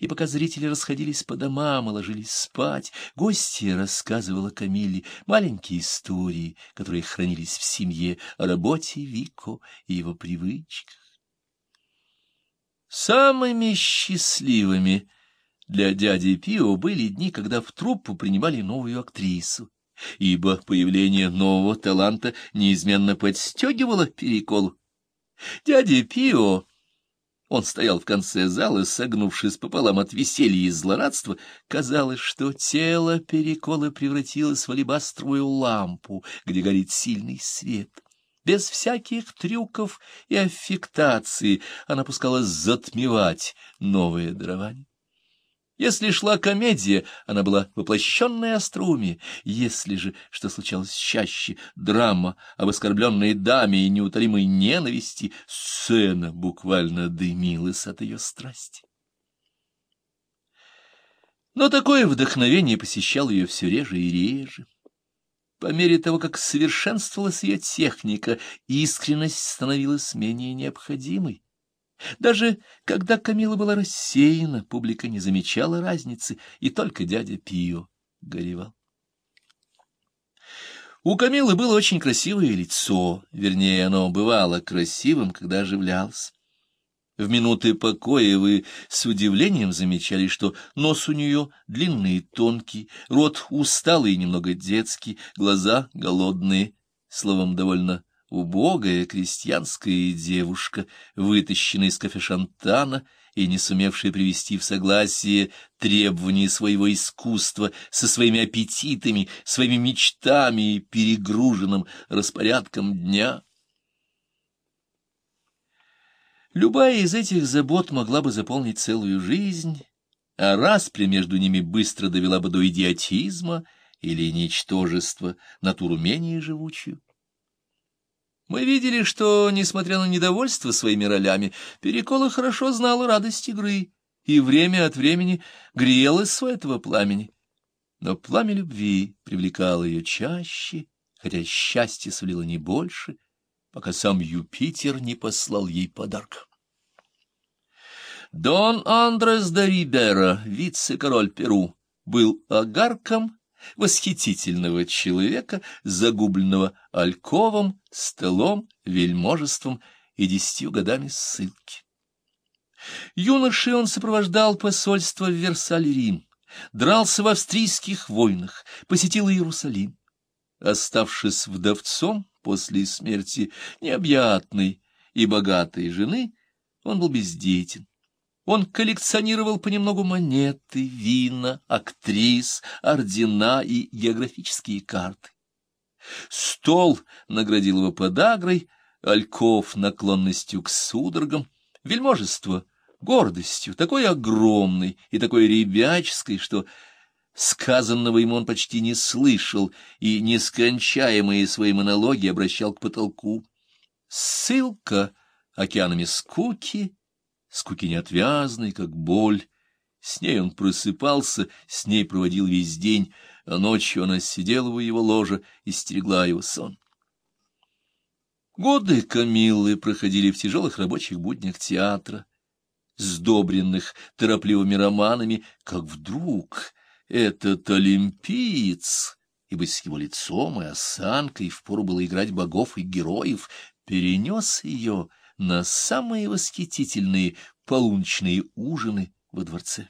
и пока зрители расходились по домам и ложились спать, гостья рассказывала Камилле маленькие истории, которые хранились в семье, о работе Вико и его привычках. Самыми счастливыми для дяди Пио были дни, когда в труппу принимали новую актрису, ибо появление нового таланта неизменно подстегивало переколу. Дядя Пио он стоял в конце зала, согнувшись пополам от веселья и злорадства. Казалось, что тело перекола превратилось в алебастровую лампу, где горит сильный свет. Без всяких трюков и аффектации она пускалась затмевать новое дарование. Если шла комедия, она была воплощенной остроумие. Если же, что случалось чаще, драма об оскорбленной даме и неутолимой ненависти, сцена буквально дымилась от ее страсти. Но такое вдохновение посещало ее все реже и реже. По мере того, как совершенствовалась ее техника, искренность становилась менее необходимой. Даже когда Камила была рассеяна, публика не замечала разницы, и только дядя Пио горевал. У Камилы было очень красивое лицо, вернее, оно бывало красивым, когда оживлялось. В минуты покоя вы с удивлением замечали, что нос у нее длинный и тонкий, рот усталый и немного детский, глаза голодные, словом, довольно убогая крестьянская девушка, вытащенная из кафе-шантана и не сумевшая привести в согласие требования своего искусства со своими аппетитами, своими мечтами и перегруженным распорядком дня. Любая из этих забот могла бы заполнить целую жизнь, а распря между ними быстро довела бы до идиотизма или ничтожества натуру менее живучую. Мы видели, что, несмотря на недовольство своими ролями, Перекола хорошо знала радость игры и время от времени грелась у этого пламени. Но пламя любви привлекало ее чаще, хотя счастье сулило не больше, пока сам Юпитер не послал ей подарок. Дон Андрес де Рибера, вице-король Перу, был огарком восхитительного человека, загубленного альковом, столом, вельможеством и десятью годами ссылки. Юношей он сопровождал посольство в Версале-Рим, дрался в австрийских войнах, посетил Иерусалим. Оставшись вдовцом после смерти необъятной и богатой жены, он был бездетен. Он коллекционировал понемногу монеты, вина, актрис, ордена и географические карты. Стол наградил его подагрой, Альков наклонностью к судорогам, вельможество гордостью, такой огромной и такой ребяческой, что сказанного ему он почти не слышал и нескончаемые свои монологи обращал к потолку. Ссылка океанами скуки скуки неотвязной, как боль. С ней он просыпался, с ней проводил весь день, а ночью она сидела у его ложа и стерегла его сон. Годы Камиллы проходили в тяжелых рабочих буднях театра, сдобренных торопливыми романами, как вдруг этот олимпиец, ибо с его лицом и осанкой впору было играть богов и героев, перенес ее на самые восхитительные полуночные ужины во дворце.